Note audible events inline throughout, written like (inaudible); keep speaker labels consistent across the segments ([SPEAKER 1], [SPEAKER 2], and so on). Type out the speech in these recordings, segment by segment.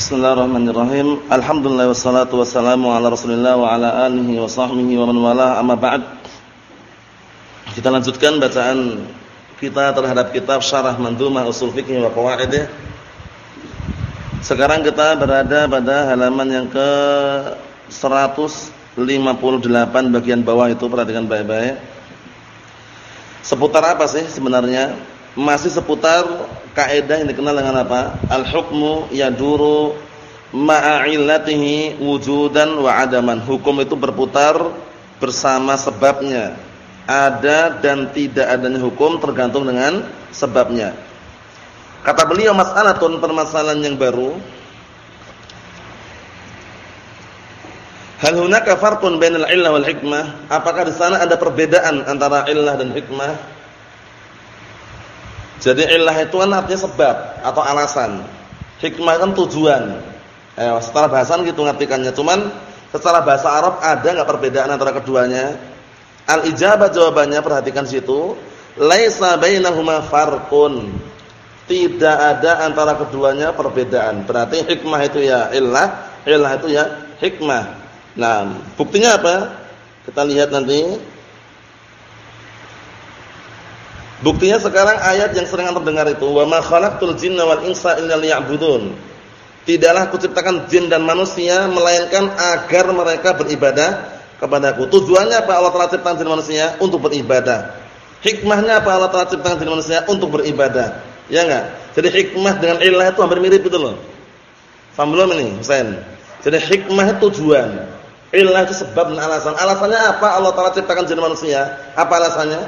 [SPEAKER 1] Bismillahirrahmanirrahim. Alhamdulillah wassalatu wassalamu ala Rasulillah wa ala alihi wa sahbihi wa man wala amma ba'd. Kita lanjutkan bacaan kita terhadap kitab Syarah Mandhumah Ushul Fiqh wa Qawaidih. Sekarang kita berada pada halaman yang ke 158 bagian bawah itu perhatikan baik-baik. Seputar apa sih sebenarnya? Masih seputar kaidah yang dikenal dengan apa? Al-hukmu yaduru ma'illatihi wujudan wa adaman. Hukum itu berputar bersama sebabnya. Ada dan tidak adanya hukum tergantung dengan sebabnya. Kata beliau mas'alatun permasalahan yang baru. Hal hunaka farqun bainal illah wal hikmah? Apakah di sana ada perbedaan antara illah dan hikmah? Jadi illah itu kan artinya sebab atau alasan. Hikmah kan tujuan. Eh, secara bahasa gitu ngartikannya. Cuman secara bahasa Arab ada enggak perbedaan antara keduanya? Al-ijabah jawabannya perhatikan situ. Laisa bainahuma farqun. Tidak ada antara keduanya perbedaan. Berarti hikmah itu ya illah, illah itu ya hikmah. Nah, buktinya apa? Kita lihat nanti Buktinya sekarang ayat yang sering anda dengar itu, "Wa ma khalaqtul jinna wal insa illa liya'budun." Tidaklah kuciptakan jin dan manusia melainkan agar mereka beribadah kepadaku. Tujuannya apa Allah telah ciptakan jin manusia? Untuk beribadah. Hikmahnya apa Allah telah ciptakan jin manusia? Untuk beribadah. Ya enggak? Jadi hikmah dengan ilah itu hampir mirip gitu loh. Faham belum ini, Husain? Jadi hikmah itu tujuan. Ilah itu sebab dan alasan. Alasannya apa Allah telah ciptakan jin manusia? Apa alasannya?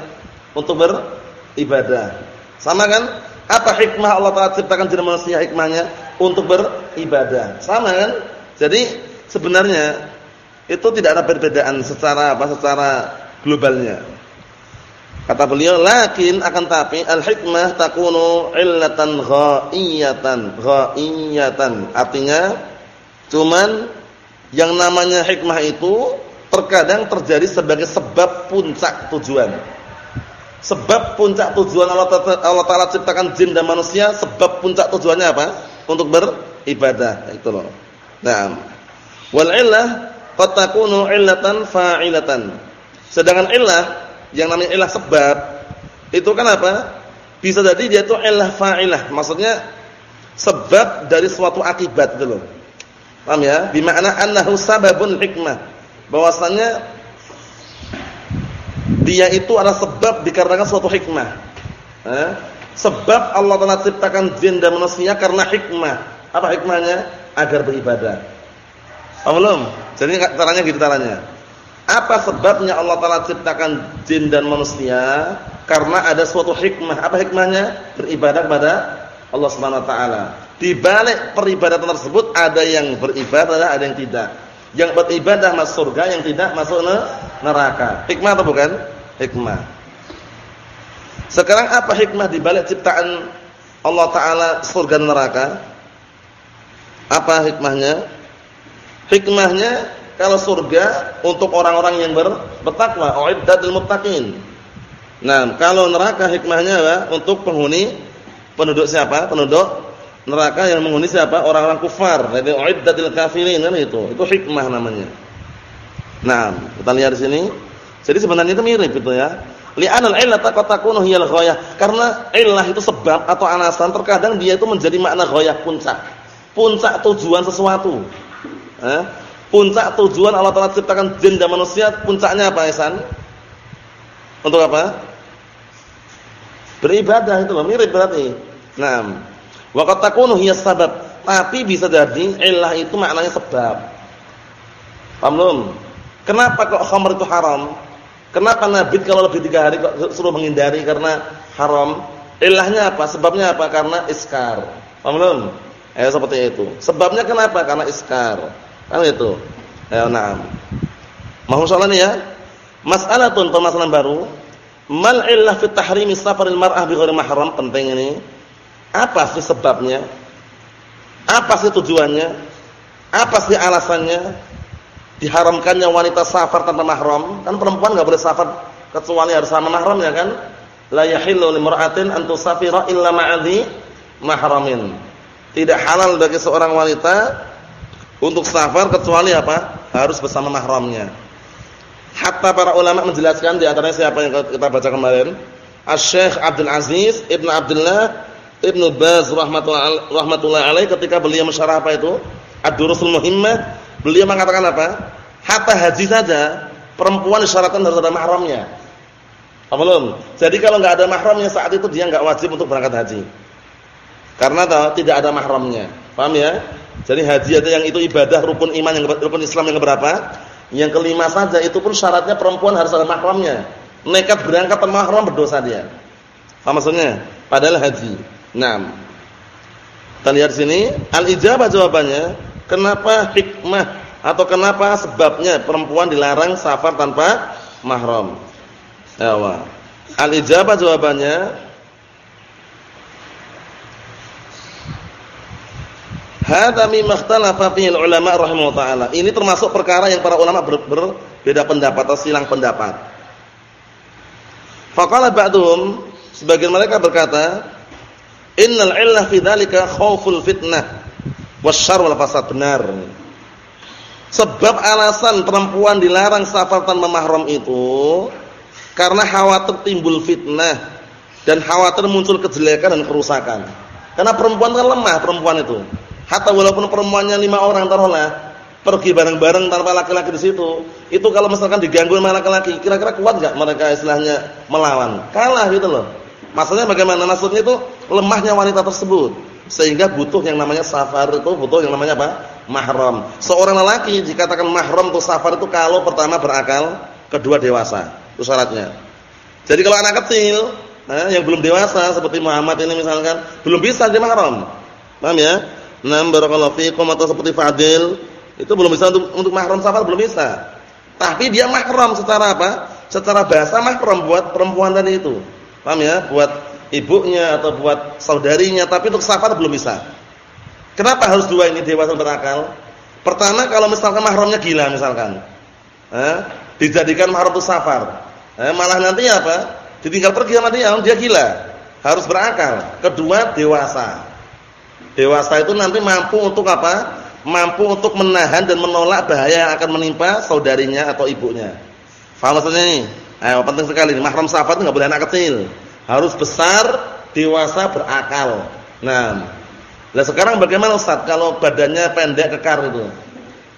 [SPEAKER 1] Untuk ber ibadah. Sama kan? Apa hikmah Allah Taala ciptakan jin manusia hikmahnya untuk beribadah. Sama kan? Jadi sebenarnya itu tidak ada perbedaan secara apa secara globalnya. Kata beliau, lakin akan tapi al-hikmah takunu illatan ghaiyatan, ghaiyatan. Artinya cuman yang namanya hikmah itu terkadang terjadi sebagai sebab puncak tujuan. Sebab puncak tujuan Allah Allah Taala ciptakan jin dan manusia, sebab puncak tujuannya apa? Untuk beribadah, itu loh. Nah, wal illah qad takunu illatan fa'ilatan. Sedangkan illah yang namanya illah sebab itu kan apa? Bisa jadi dia itu illah fa'ilah. Maksudnya sebab dari suatu akibat itu loh. Paham ya? Bima'na annahu sababun hikmah. Bahwasanya dia itu adalah sebab dikarenakan suatu hikmah. Eh? Sebab Allah telah ciptakan jin dan manusia karena hikmah. Apa hikmahnya? Agar beribadah. Paham belum? Jadi caranya gitu caranya. Apa sebabnya Allah telah ciptakan jin dan manusia? Karena ada suatu hikmah. Apa hikmahnya? Beribadah kepada Allah Subhanahu wa taala. Di balik peribadatan tersebut ada yang beribadah, ada yang tidak. Yang beribadah masuk surga, yang tidak masuk neraka. Hikmah atau bukan? Hikmah. Sekarang apa hikmah di balik ciptaan Allah taala surga dan neraka? Apa hikmahnya? Hikmahnya kalau surga untuk orang-orang yang ber, bertakwa, uiddatul muttaqin. Nah, kalau neraka hikmahnya apa? Untuk penghuni penduduk siapa? Penduduk neraka yang menghuni siapa? Orang-orang kufar. Jadi uiddatul kafirin kan itu. Itu hikmah namanya. Nah, kita lihat di sini. Jadi sebenarnya itu mirip gitu ya. Li'anal illata qad takunu hiyal ghayah. Karena illah itu sebab atau alasan terkadang dia itu menjadi makna ghayah puncak. Puncak tujuan sesuatu. Eh? Puncak tujuan Allah Taala ciptakan jin dan manusia puncaknya apa, Ihsan? Untuk apa? Beribadah itu mirip berarti. Nah, wa qad takunu hiyas sabab. Tapi bisa jadi illah itu maknanya sebab. Paham? Kenapa kok khamr itu haram? Kenapa Nabi kalau lebih tiga hari kok suruh menghindari karena haram? Ilahnya apa? Sebabnya apa? Karena iskar. Paham belum? Eh seperti itu. Sebabnya kenapa? Karena iskar. Kan itu. Ya, na'am. Mohon soalan ya. Mas'alatun permasalahan baru. Mal illah fi tahrimi safaril mar'ah bi ghairi mahram? Penting ini. Apa sih sebabnya? Apa sih tujuannya? Apa sih alasannya? Diharamkannya wanita safar tanpa mahram, kan perempuan enggak boleh safar kecuali harus sama mahram ya kan? La yahillu limra'atin an tusafira illa ma'adhi mahramin. Tidak halal bagi seorang wanita untuk safar kecuali apa? Harus bersama mahramnya. Hatta para ulama menjelaskan di antaranya siapa yang kita baca kemarin? Asy-Syaikh Abdul Aziz Ibnu Abdullah Ibnu Baz rahmatullah alaih ketika beliau mensyarah apa itu? Ad-Durusul Muhimmah, beliau mengatakan apa? Hatta haji saja perempuan disyaratkan harus ada mahramnya. Apa belum? Jadi kalau enggak ada mahramnya saat itu dia enggak wajib untuk berangkat haji. Karena tahu tidak ada mahramnya. Paham ya? Jadi haji itu yang itu ibadah rukun iman yang rukun Islam yang berapa? Yang kelima saja itu pun syaratnya perempuan harus ada mahramnya. Nekat berangkat tanpa mahram berdosa dia. Apa maksudnya? Padahal haji. Nah, kita lihat sini al-ijabah jawabannya, kenapa hikmah atau kenapa sebabnya perempuan dilarang safar tanpa mahram? Ya, Al-ijabah jawabannya Hadza mimma ikhtalafa fihi ulama rahimahullah taala. Ini termasuk perkara yang para ulama ber, berbeda pendapat atau silang pendapat. Faqala ba'dhum sebagian mereka berkata, Innal illah fi dzalika fitnah wasyarr wal fasad benar. Sebab alasan perempuan dilarang safar tanpa mahram itu karena khawatir timbul fitnah dan khawatir muncul kejelekan dan kerusakan. Karena perempuan kan lemah perempuan itu. Hatta walaupun perempuannya lima orang taruhlah pergi bareng-bareng tanpa laki-laki di situ, itu kalau misalkan diganggu sama laki-laki, kira-kira kuat enggak mereka istilahnya melawan? Kalah gitu loh. Maksudnya bagaimana? Maksudnya itu lemahnya wanita tersebut sehingga butuh yang namanya safar itu butuh yang namanya apa? mahram. Seorang lelaki dikatakan mahram untuk safar itu kalau pertama berakal, kedua dewasa. Itu syaratnya. Jadi kalau anak kecil nah, yang belum dewasa seperti Muhammad ini misalkan belum bisa jadi mahram. Paham ya? Nam barakallahu fiikum atau seperti Fadil itu belum bisa untuk untuk mahram safar belum bisa. Tapi dia mahram secara apa? Secara bahasa mahram buat perempuan tadi itu. Paham ya? Buat ibunya atau buat saudarinya, tapi untuk safar belum bisa. Kenapa harus dua ini dewasa berakal? Pertama kalau misalkan mahramnya gila misalkan. Eh, dijadikan mahram untuk safar. Eh, malah nanti apa? Ditinggal pergi sama dia, dia gila. Harus berakal. Kedua dewasa. Dewasa itu nanti mampu untuk apa? Mampu untuk menahan dan menolak bahaya yang akan menimpa saudarinya atau ibunya. Faham maksudnya ini? Eh, penting sekali ini. Mahram safar itu enggak boleh anak kecil. Harus besar, dewasa, berakal. Nah, lah sekarang bagaimana Ustaz kalau badannya pendek kekar itu?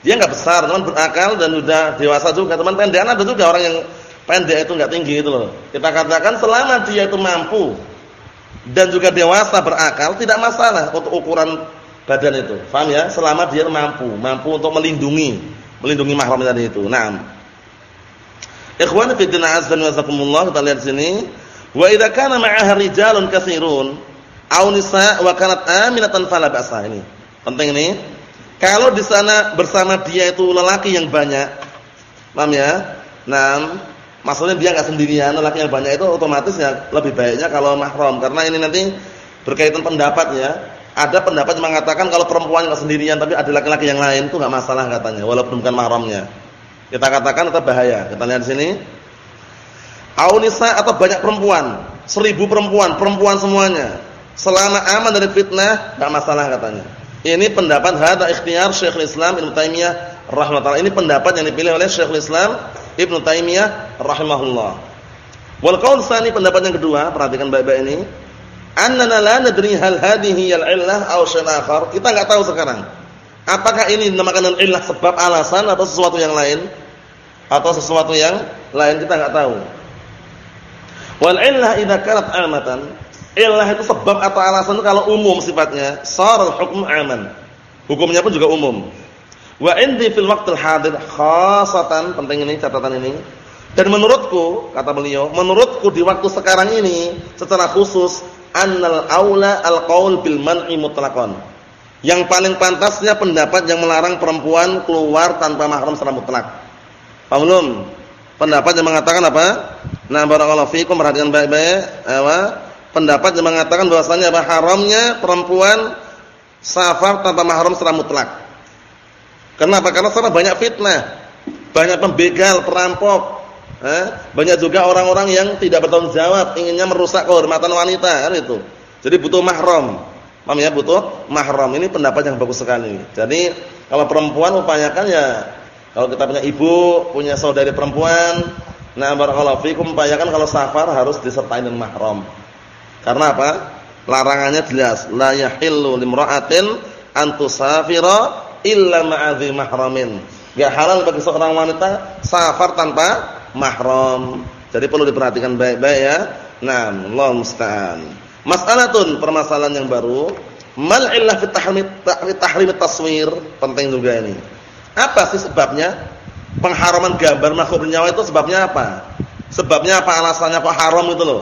[SPEAKER 1] Dia enggak besar, teman berakal dan sudah dewasa juga. Teman pendek ada juga orang yang pendek itu enggak tinggi itu loh. Kita katakan selama dia itu mampu dan juga dewasa berakal tidak masalah untuk ukuran badan itu. Paham ya? Selama dia mampu, mampu untuk melindungi, melindungi mahram tadi itu. Nah, Ikhwan fi din azza wa jazakumullah kita lihat sini. Wa idza kana ma'aha rijalun katsirun aw nisa wa kanat aminatan fala ba'sa ini. Penting ini. Kalau di sana bersama dia itu lelaki yang banyak. Paham ya? Nah, maksudnya dia enggak sendirian, lelaki yang banyak itu otomatis ya lebih baiknya kalau mahram karena ini nanti berkaitan pendapat ya. Ada pendapat yang mengatakan kalau perempuan enggak sendirian tapi ada laki-laki yang lain itu enggak masalah katanya walaupun bukan mahramnya. Kita katakan tetap bahaya. Kita lihat di sini. Aunisa atau banyak perempuan, seribu perempuan, perempuan semuanya. Selama aman dari fitnah, enggak masalah katanya. Ini pendapat hadza ikhtiar Syekhul Islam Ibnu Taimiyah rahimahullah. Ini pendapat yang dipilih oleh Syekhul Islam Ibnu Taimiyah rahimahullah. Wal qaul tsani pendapat yang kedua, perhatikan baik-baik ini. Annana la nadri hal hadhihi al-illah aw syai'un akhar. Kita enggak tahu sekarang. Apakah ini dinamakan illah sebab alasan atau sesuatu yang lain? Atau sesuatu yang lain kita enggak tahu. Wal illah idza kanat amatan, illah itu sebab atau alasan kalau umum sifatnya, saral hukm aman. Hukumnya pun juga umum. Wa indi fil waqtil hadir khasatan, penting ini catatan ini. Dan menurutku, kata beliau, menurutku di waktu sekarang ini secara khusus annal aula al-qaul bil man'i mutlaqan yang paling pantasnya pendapat yang melarang perempuan keluar tanpa mahram secara mutlak. Paham belum? Pendapat yang mengatakan apa? Nah, barakallahu fiikum perhatikan baik-baik, apa? Pendapat yang mengatakan bahwasanya apa haramnya perempuan safar tanpa mahram secara mutlak. Kenapa? Karena sana banyak fitnah, banyak pembegal, perampok, eh? banyak juga orang-orang yang tidak bertanggung jawab, inginnya merusak kehormatan wanita, kan itu. Jadi butuh mahram. Paham ya? Butuh mahram. Ini pendapat yang bagus sekali. Jadi kalau perempuan upayakan ya kalau kita punya ibu, punya saudari perempuan, nah barakallahu fikum upayakan kalau safar harus disertai dengan mahram. Karena apa? Larangannya jelas, la yahillu limra'atin an tusafira illa ma'adhi mahramin. Enggak halal bagi seorang wanita safar tanpa mahram. Jadi perlu diperhatikan baik-baik ya. Nah, Allah musta'an. Mas'alatun permasalahan yang baru, mal illah fi tahrim tahrim taswir, penting juga ini. Apa sih sebabnya? Pengharaman gambar makhluk bernyawa itu sebabnya apa? Sebabnya apa alasannya kok haram itu loh?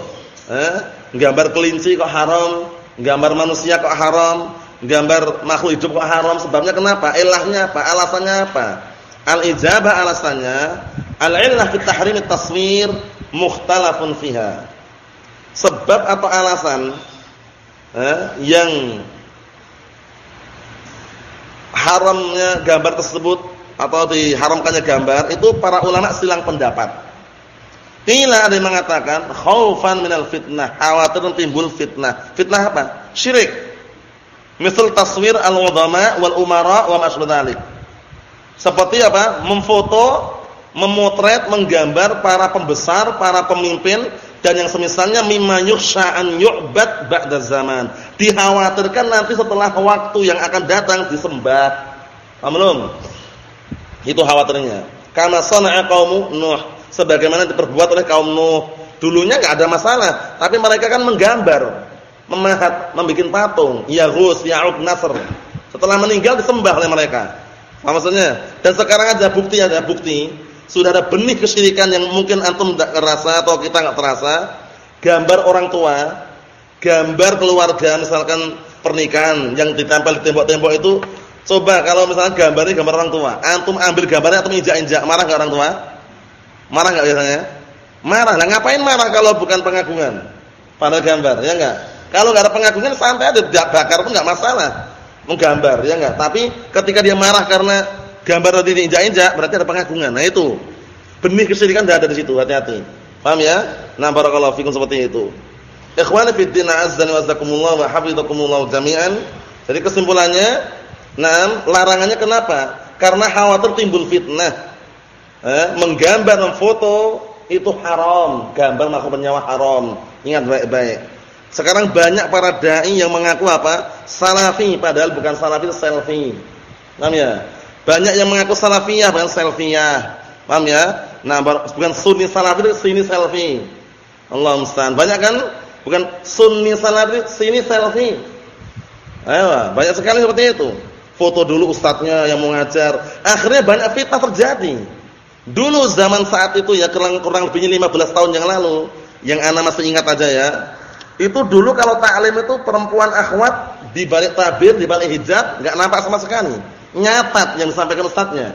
[SPEAKER 1] Eh? Gambar kelinci kok haram? Gambar manusia kok haram? Gambar makhluk hidup kok haram? Sebabnya kenapa? Ilahnya apa? Alasannya apa? Al-ijabah alasannya al-illah fi tahrim taswir mukhtalafun fiha sebab atau alasan eh, yang haramnya gambar tersebut atau diharamkannya gambar itu para ulama silang pendapat. Qila ada yang mengatakan khaufan minal fitnah, khawatir timbul fitnah. Fitnah apa? Syirik. Misal taswir al-udhama wal umara wa masyru Seperti apa? Memfoto, memotret, menggambar para pembesar, para pemimpin dan yang semisalnya mimma yukhsha an yu'bad ba'da zaman. Dikhawatirkan nanti setelah waktu yang akan datang disembah. Paham? Itu khawatirnya. Karena sana'a qaumu Nuh, sebagaimana diperbuat oleh kaum Nuh. Dulunya enggak ada masalah, tapi mereka kan menggambar, memahat, membuat patung, Yaghus, Ya'uq, Nasr. Setelah meninggal disembah oleh mereka. Paham maksudnya? Dan sekarang ada bukti ada bukti sudah ada benih kesyirikan yang mungkin antum tidak terasa atau kita nggak terasa, gambar orang tua, gambar keluarga misalkan pernikahan yang ditempel di tembok-tembok itu, coba kalau misalnya gambarnya gambar orang tua, antum ambil gambarnya atau injak-injak, marah nggak orang tua? Marah nggak biasanya? Marah. Nah, ngapain marah kalau bukan pengagungan? Pada gambar, ya enggak? Kalau nggak ada pengagungan santai aja bakar pun nggak masalah. Menggambar, ya enggak? Tapi ketika dia marah karena gambar tadi diinjak-injak berarti ada pengagungan. Nah itu. Benih kesyirikan tidak ada di situ, hati-hati. Paham ya? Nah, barakallahu fikum seperti itu. Ikhwani fi din azza wa jazakumullah wa hafizakumullah jami'an. Jadi kesimpulannya, nah, larangannya kenapa? Karena khawatir timbul fitnah. Eh, menggambar, memfoto itu haram, gambar makhluk bernyawa haram. Ingat baik-baik. Sekarang banyak para dai yang mengaku apa? Salafi padahal bukan salafi selfie. Paham ya? Banyak yang mengaku salafiyah bukan selfiyah. Paham ya? Nah, bukan sunni salafi, sini selfie. Allah musta'an. Banyak kan? Bukan sunni salafi, sini selfie. Ayo, banyak sekali seperti itu. Foto dulu ustadznya yang mengajar. Akhirnya banyak fitnah terjadi. Dulu zaman saat itu ya kurang kurang lebihnya 15 tahun yang lalu, yang ana masih ingat aja ya. Itu dulu kalau taklim itu perempuan akhwat di balik tabir, di balik hijab enggak nampak sama sekali nyatat yang disampaikan ustadznya.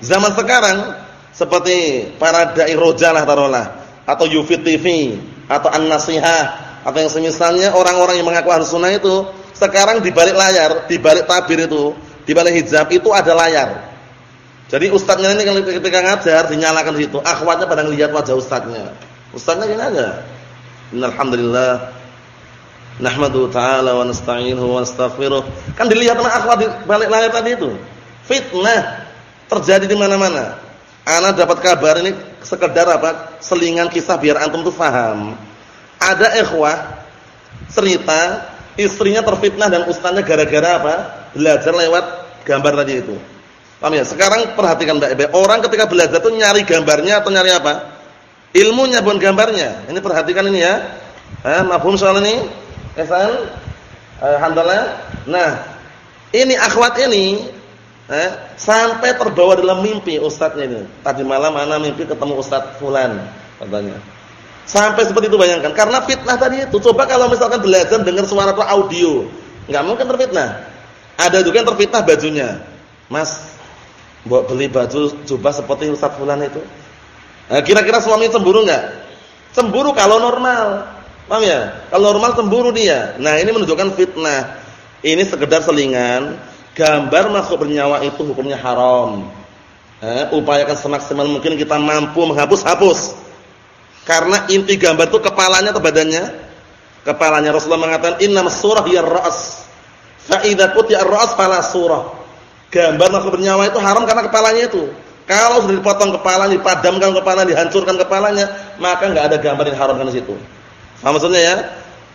[SPEAKER 1] Zaman sekarang seperti para dai rojalah taruhlah atau Yufit TV atau An-Nasihah atau yang semisalnya orang-orang yang mengaku ahli sunnah itu sekarang di balik layar, di balik tabir itu, di balik hijab itu ada layar. Jadi ustadznya ini ketika ngajar dinyalakan di situ, akhwatnya pada lihat wajah ustadznya. Ustadznya gini aja. Alhamdulillah Nahmadu ta'ala wa nasta'inuhu wa nastaghfiruh. Kan dilihat sama akhwat di balik layar tadi itu. Fitnah terjadi di mana-mana. Ana dapat kabar ini sekedar apa? Selingan kisah biar antum tuh paham. Ada ikhwah cerita istrinya terfitnah dan ustaznya gara-gara apa? Belajar lewat gambar tadi itu. Paham ya? Sekarang perhatikan baik-baik. Orang ketika belajar tuh nyari gambarnya atau nyari apa? Ilmunya bukan gambarnya. Ini perhatikan ini ya. Eh, mafhum soal ini? Ihsan? Eh, alhamdulillah. Nah, ini akhwat ini eh, sampai terbawa dalam mimpi ustadznya ini. Tadi malam ana mimpi ketemu ustadz fulan katanya. Sampai seperti itu bayangkan. Karena fitnah tadi itu. Coba kalau misalkan belajar dengar suara atau audio, nggak mungkin terfitnah. Ada juga yang terfitnah bajunya. Mas, buat beli baju coba seperti ustadz fulan itu. Nah, kira-kira suami cemburu nggak? Cemburu kalau normal. Paham ya? Kalau normal cemburu dia. Nah, ini menunjukkan fitnah. Ini sekedar selingan. Gambar makhluk bernyawa itu hukumnya haram. Eh, upayakan semaksimal mungkin kita mampu menghapus-hapus. Karena inti gambar itu kepalanya atau badannya? Kepalanya Rasulullah mengatakan innam surah ya ra's. Fa idza qutiya ar-ra's fala surah. Gambar makhluk bernyawa itu haram karena kepalanya itu. Kalau sudah dipotong kepalanya, dipadamkan kepalanya, dihancurkan kepalanya, maka enggak ada gambar yang haram di situ. Paham maksudnya ya?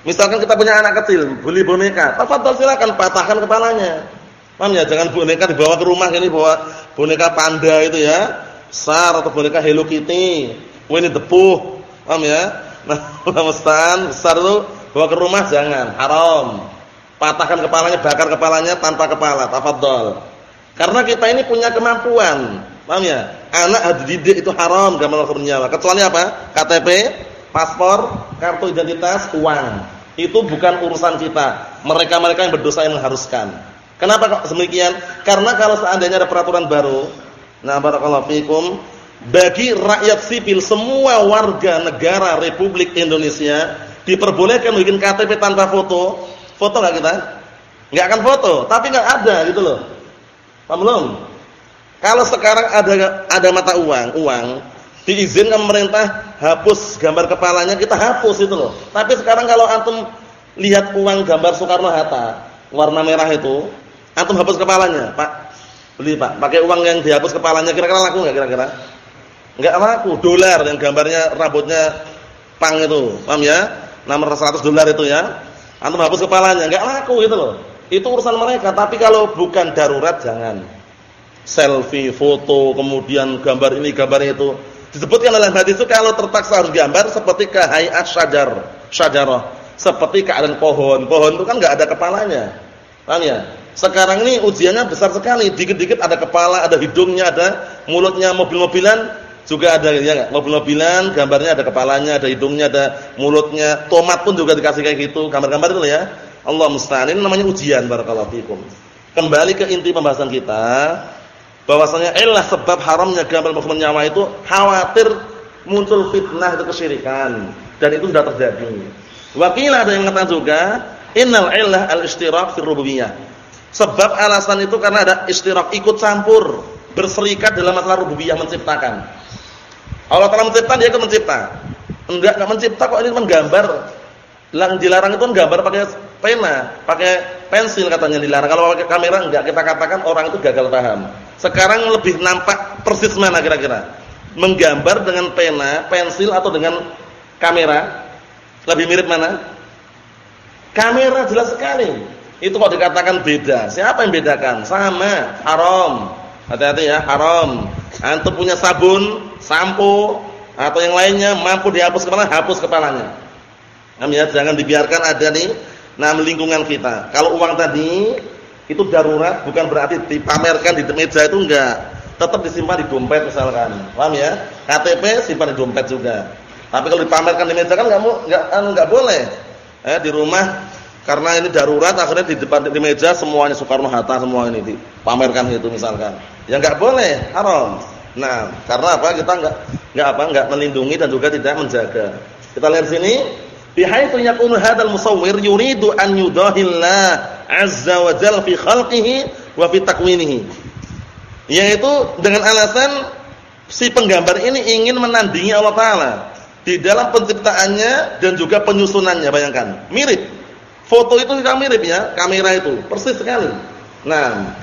[SPEAKER 1] Misalkan kita punya anak kecil, beli boneka, tafadhol silakan patahkan kepalanya. Paham ya? Jangan boneka dibawa ke rumah ini bawa boneka panda itu ya. Sar atau boneka Hello Kitty. Winnie the Pooh. Paham ya? Nah, (laughs) musta'an besar itu bawa ke rumah jangan, haram. Patahkan kepalanya, bakar kepalanya tanpa kepala, tafadhol. Karena kita ini punya kemampuan. Paham ya? Anak harus dididik itu haram gambar bernyawa. Kecuali apa? KTP, paspor, kartu identitas, uang. Itu bukan urusan kita. Mereka-mereka yang berdosa yang mengharuskan. Kenapa kok demikian? Karena kalau seandainya ada peraturan baru, nah barakallahu fikum, bagi rakyat sipil semua warga negara Republik Indonesia diperbolehkan bikin KTP tanpa foto. Foto enggak kita? Enggak akan foto, tapi enggak ada gitu loh. Paham belum? Kalau sekarang ada ada mata uang, uang diizinkan pemerintah hapus gambar kepalanya, kita hapus itu loh. Tapi sekarang kalau antum lihat uang gambar Soekarno Hatta warna merah itu, Antum hapus kepalanya, Pak. Beli, Pak. Pakai uang yang dihapus kepalanya kira-kira laku enggak kira-kira? Enggak laku. Dolar yang gambarnya rambutnya pang itu. Paham ya? Nomor 100 dolar itu ya. Antum hapus kepalanya, enggak laku gitu loh. Itu urusan mereka, tapi kalau bukan darurat jangan. Selfie, foto, kemudian gambar ini, gambar itu. Disebutkan dalam hadis itu kalau terpaksa harus gambar seperti kahayat syajar, syajarah, seperti keadaan pohon. Pohon itu kan enggak ada kepalanya. Paham ya? Sekarang ini ujiannya besar sekali. Dikit-dikit ada kepala, ada hidungnya, ada mulutnya, mobil-mobilan juga ada ya? Mobil-mobilan gambarnya ada kepalanya, ada hidungnya, ada mulutnya. Tomat pun juga dikasih kayak gitu, gambar-gambar itu ya. Allah musta'an. Ini namanya ujian barakallahu fikum. Kembali ke inti pembahasan kita, bahwasanya ilah sebab haramnya gambar makhluk nyawa itu khawatir muncul fitnah itu kesyirikan dan itu sudah terjadi. Wakilah ada yang mengatakan juga, innal illah al-ishtirak fi rububiyah Sebab alasan itu karena ada istirak ikut campur, berserikat dalam masalah rububiyah menciptakan. Allah Taala mencipta, dia ikut mencipta. Enggak enggak mencipta kok ini menggambar. Yang dilarang itu gambar pakai pena, pakai pensil katanya dilarang. Kalau pakai kamera enggak, kita katakan orang itu gagal paham. Sekarang lebih nampak persis mana kira-kira? Menggambar dengan pena, pensil atau dengan kamera? Lebih mirip mana? Kamera jelas sekali. Itu kok dikatakan beda. Siapa yang bedakan? Sama, haram. Hati-hati ya, haram. Antum punya sabun, sampo atau yang lainnya mampu dihapus kepala, hapus kepalanya. Nah, ya, jangan dibiarkan ada nih nah lingkungan kita. Kalau uang tadi itu darurat bukan berarti dipamerkan di meja itu enggak. Tetap disimpan di dompet misalkan. Paham ya? KTP simpan di dompet juga. Tapi kalau dipamerkan di meja kan enggak enggak enggak boleh. Eh di rumah karena ini darurat akhirnya di depan di meja semuanya Soekarno Hatta semua ini dipamerkan itu misalkan. Ya enggak boleh, haram. Nah, karena apa? Kita enggak enggak apa? Enggak melindungi dan juga tidak menjaga. Kita lihat sini, bihaitsu yakunu hadzal musawwir yuridu an yudahillah azza wa jalla fi khalqihi wa fi takwinihi. Yaitu dengan alasan si penggambar ini ingin menandingi Allah taala di dalam penciptaannya dan juga penyusunannya, bayangkan. Mirip Foto itu kita mirip ya, kamera itu, persis sekali. Nah,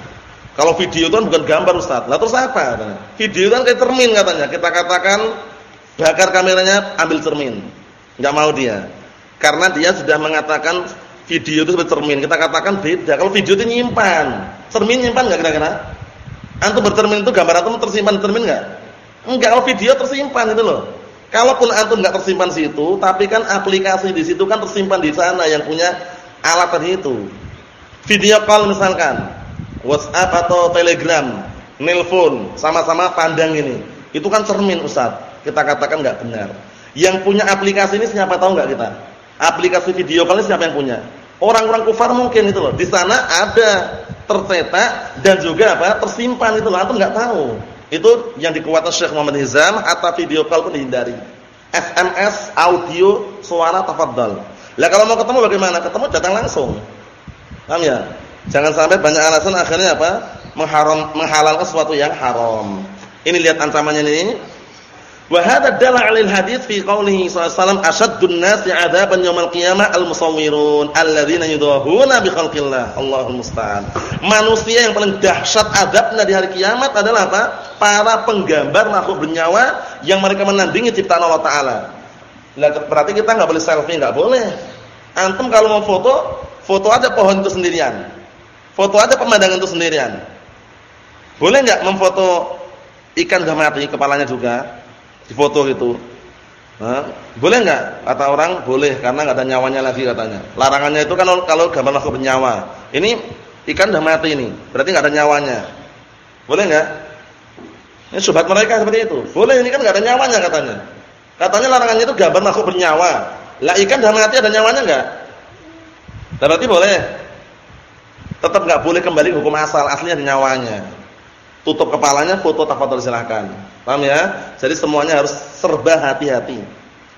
[SPEAKER 1] kalau video itu kan bukan gambar Ustaz. Lah terus apa? Video kan kayak cermin katanya. Kita katakan bakar kameranya, ambil cermin. Enggak mau dia. Karena dia sudah mengatakan video itu seperti cermin. Kita katakan beda. Kalau video itu nyimpan. Cermin nyimpan enggak kira-kira? Antum bercermin itu gambar antum tersimpan cermin enggak? Enggak, kalau video tersimpan itu loh. Kalaupun antum enggak tersimpan situ, tapi kan aplikasi di situ kan tersimpan di sana yang punya alat tadi itu. Video call misalkan, WhatsApp atau Telegram, nelpon, sama-sama pandang ini. Itu kan cermin Ustaz. Kita katakan enggak benar. Yang punya aplikasi ini siapa tahu enggak kita? Aplikasi video call ini siapa yang punya? Orang-orang kufar mungkin itu loh. Di sana ada tercetak dan juga apa? tersimpan itu loh. Antum enggak tahu. Itu yang dikuatkan Syekh Muhammad Hizam atau video call pun dihindari. SMS, audio, suara tafadhal. Lah kalau mau ketemu bagaimana? Ketemu datang langsung. Paham ya? Jangan sampai banyak alasan akhirnya apa? Mengharam menghalalkan sesuatu yang haram. Ini lihat ancamannya ini. Wa hadha dalla 'alal hadits fi qoulihi sallallahu ashaddun nasi 'adaban yaumil qiyamah al-musawwirun alladziina yudahuna bi khalqillah. Allahul musta'an. Manusia yang paling dahsyat adabnya di hari kiamat adalah apa? Para penggambar makhluk bernyawa yang mereka menandingi ciptaan Allah taala. Berarti kita enggak boleh selfie, enggak boleh. Antum kalau mau foto, foto aja pohon itu sendirian. Foto aja pemandangan itu sendirian. Boleh enggak memfoto ikan sudah mati kepalanya juga? di foto gitu. Hah? Boleh enggak? Kata orang boleh karena enggak ada nyawanya lagi katanya. Larangannya itu kan kalau gambar makhluk bernyawa. Ini ikan sudah mati ini, berarti enggak ada nyawanya. Boleh enggak? Ini subhat mereka seperti itu. Boleh ini kan enggak ada nyawanya katanya. Katanya larangannya itu gambar makhluk bernyawa. Lah ikan sudah mati ada nyawanya enggak? Berarti boleh. Tetap enggak boleh kembali hukum asal, aslinya ada nyawanya tutup kepalanya, foto tafadhol silahkan. Paham ya? Jadi semuanya harus serba hati-hati.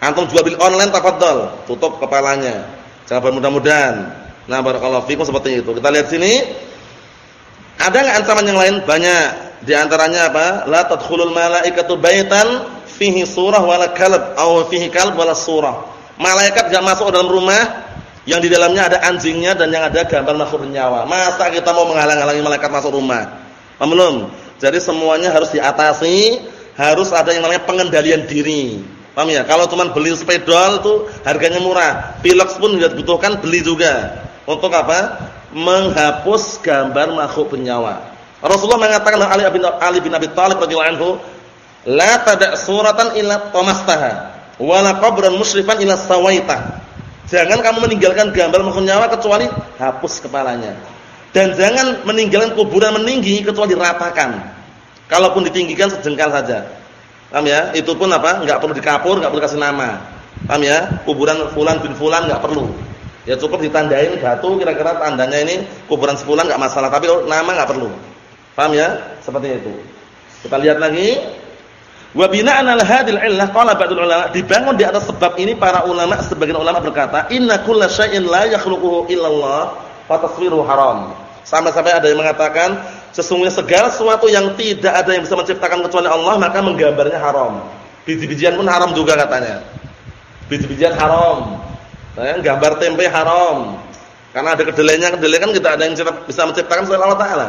[SPEAKER 1] Antum jual beli online tafadhol, tutup kepalanya. Jangan bermudah-mudahan. Nah, barakallahu fikum seperti itu. Kita lihat sini. Ada enggak ancaman yang lain? Banyak. Di antaranya apa? La tadkhulul malaikatu baitan fihi surah wala kalb atau fihi kalb wala surah. Malaikat enggak masuk dalam rumah yang di dalamnya ada anjingnya dan yang ada gambar makhluk bernyawa. Masa kita mau menghalang-halangi malaikat masuk rumah? Belum? Jadi semuanya harus diatasi, harus ada yang namanya pengendalian diri. Paham ya? Kalau cuma beli sepedol itu harganya murah. Pilox pun juga dibutuhkan beli juga. Untuk apa? Menghapus gambar makhluk bernyawa. Rasulullah mengatakan Ali bin Ali bin Abi Thalib radhiyallahu anhu, "La tada' suratan illa tamastaha, wa la qabran musyrifan illa sawaita." Jangan kamu meninggalkan gambar makhluk nyawa kecuali hapus kepalanya. Dan jangan meninggalkan kuburan meninggi kecuali diratakan. Kalaupun ditinggikan sejengkal saja. Paham ya? Itu pun apa? Enggak perlu dikapur, enggak perlu kasih nama. Paham ya? Kuburan fulan bin fulan enggak perlu. Ya cukup ditandain batu kira-kira tandanya ini kuburan sepulan enggak masalah, tapi nama enggak perlu. Paham ya? Seperti itu. Kita lihat lagi. Wa bina'an al hadil illah qala ba'dul ulama dibangun di atas sebab ini para ulama sebagian ulama berkata inna kulla syai'in la yakhluquhu illallah fa taswiru haram. Sampai-sampai ada yang mengatakan sesungguhnya segala sesuatu yang tidak ada yang bisa menciptakan kecuali Allah maka menggambarnya haram. Biji-bijian pun haram juga katanya. Biji-bijian haram. Nah, gambar tempe haram. Karena ada kedelainya, kedelai kan kita ada yang bisa menciptakan selain Allah taala.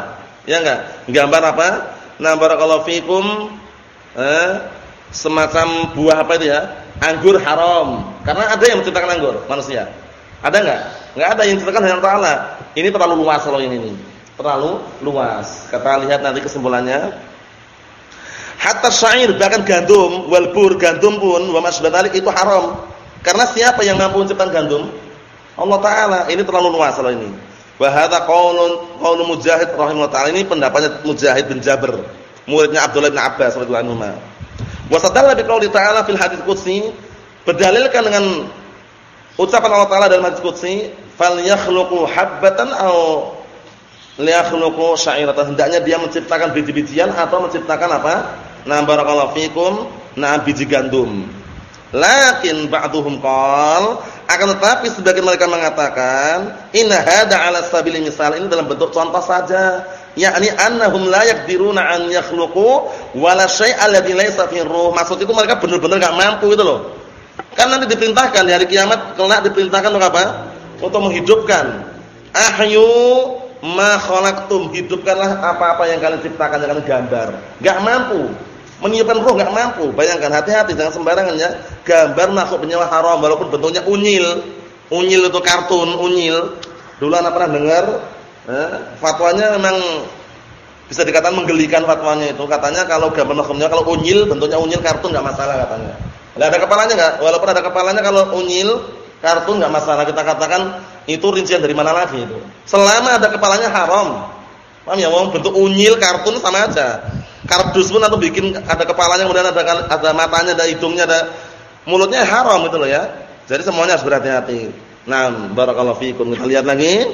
[SPEAKER 1] Ya enggak? Gambar apa? Nah, barakallahu fikum eh, semacam buah apa itu ya? Anggur haram. Karena ada yang menciptakan anggur manusia. Ada enggak? Enggak ada yang menciptakan Allah taala. Ini terlalu luas kalau ini ini. Terlalu luas. Kita lihat nanti kesimpulannya. Hatta syair bahkan gandum, wal bur gandum pun wa itu haram. Karena siapa yang mampu menciptakan gandum? Allah taala. Ini terlalu luas kalau ini. Wa hadza qaulun qaul Mujahid rahimahullah taala. Ini pendapatnya Mujahid bin Jabir, muridnya Abdullah bin Abbas radhiyallahu anhu. Wa sadalla bi qauli ta'ala fil hadits qudsi berdalilkan dengan ucapan Allah taala dalam hadits qudsi falyakhluqu habbatan aw liyakhluqu sya'iratan. Hendaknya dia menciptakan biji-bijian atau menciptakan apa? Nah barakallahu fikum. Nah biji gandum. Lakin ba'duhum qal akan tetapi sebagian mereka mengatakan inna hada ala sabili misal. Ini dalam bentuk contoh saja yakni annahum la yaqdiruna an yakhluqu wala syai'a alladhi laysa fi ruh maksud itu mereka benar-benar enggak mampu gitu loh kan nanti diperintahkan di hari kiamat kelak diperintahkan untuk apa untuk menghidupkan. Ahyu ma khalaqtum, hidupkanlah apa-apa yang kalian ciptakan dengan gambar. Enggak mampu. Meniupkan roh enggak mampu. Bayangkan hati-hati jangan sembarangan ya. Gambar makhluk bernyawa haram walaupun bentuknya unyil. Unyil itu kartun, unyil. Dulu anak pernah dengar eh, fatwanya memang bisa dikatakan menggelikan fatwanya itu. Katanya kalau gambar makhluknya kalau unyil bentuknya unyil kartun enggak masalah katanya. Enggak ada kepalanya enggak? Walaupun ada kepalanya kalau unyil kartun nggak masalah kita katakan itu rincian dari mana lagi itu. Selama ada kepalanya haram. Paham ya? Wong bentuk unyil kartun sama aja. Kardus pun atau bikin ada kepalanya kemudian ada ada matanya, ada hidungnya, ada mulutnya haram itu loh ya. Jadi semuanya harus berhati-hati. Nah, barakallahu fiikum. Kita lihat lagi.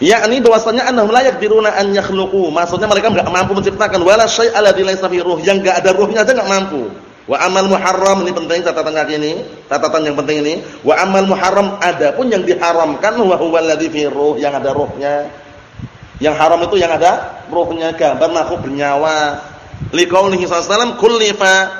[SPEAKER 1] Yakni bahwasanya annahum la yaqdiruna an yakhluqu. Maksudnya mereka enggak mampu menciptakan wala syai'a alladzi laysa fi ruh. Yang enggak ada ruhnya aja enggak mampu. Wa amal muharram ini penting catatan kaki ini, catatan yang penting ini. Wa amal muharram adapun yang diharamkan wa huwal ladzi fi ruh yang ada ruhnya. Yang haram itu yang ada ruhnya gambar makhluk bernyawa. Liqaulihi sallallahu kullifa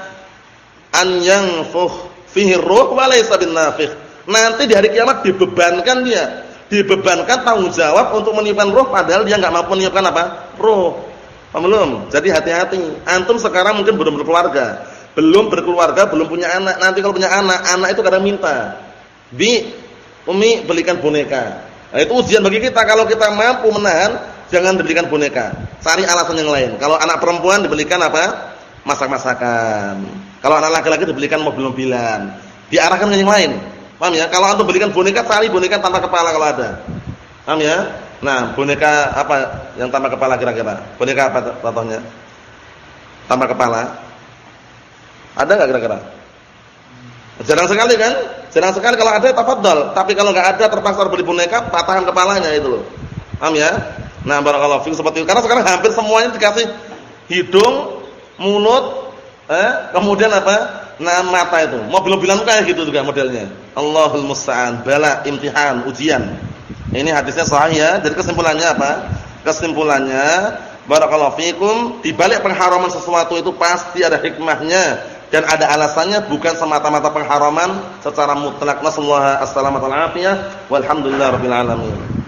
[SPEAKER 1] an yanfukh fihi ruh wa laysa bin nafikh. Nanti di hari kiamat dibebankan dia, dibebankan tanggung jawab untuk meniupkan ruh padahal dia enggak mampu meniupkan apa? Ruh. Paham belum? Jadi hati-hati. Antum sekarang mungkin belum berkeluarga, belum berkeluarga, belum punya anak. Nanti kalau punya anak, anak itu kadang minta, "Bi, Umi belikan boneka." Nah, itu ujian bagi kita kalau kita mampu menahan, jangan dibelikan boneka. Cari alasan yang lain. Kalau anak perempuan dibelikan apa? Masak-masakan. Kalau anak laki-laki dibelikan mobil-mobilan. Diarahkan ke yang lain. Paham ya? Kalau antum belikan boneka, cari boneka tanpa kepala kalau ada. Paham ya? Nah, boneka apa yang tanpa kepala kira-kira? Boneka apa contohnya? Tanpa kepala. Ada enggak kira-kira? Jarang sekali kan? Jarang sekali kalau ada tafadhol, tapi kalau enggak ada terpaksa beli boneka, patahkan kepalanya itu loh. Paham ya? Nah, barakallahu fiik seperti itu. Karena sekarang hampir semuanya dikasih hidung, mulut, eh, kemudian apa? Nah, mata itu. Mobil-mobilan kayak gitu juga modelnya. Allahul musta'an, bala, imtihan, ujian. Ini hadisnya sahih ya. Jadi kesimpulannya apa? Kesimpulannya barakallahu fikum di balik pengharaman sesuatu itu pasti ada hikmahnya dan ada alasannya bukan semata-mata pengharaman secara mutlak. Nasallahu alaihi wasallam walhamdulillah rabbil alamin.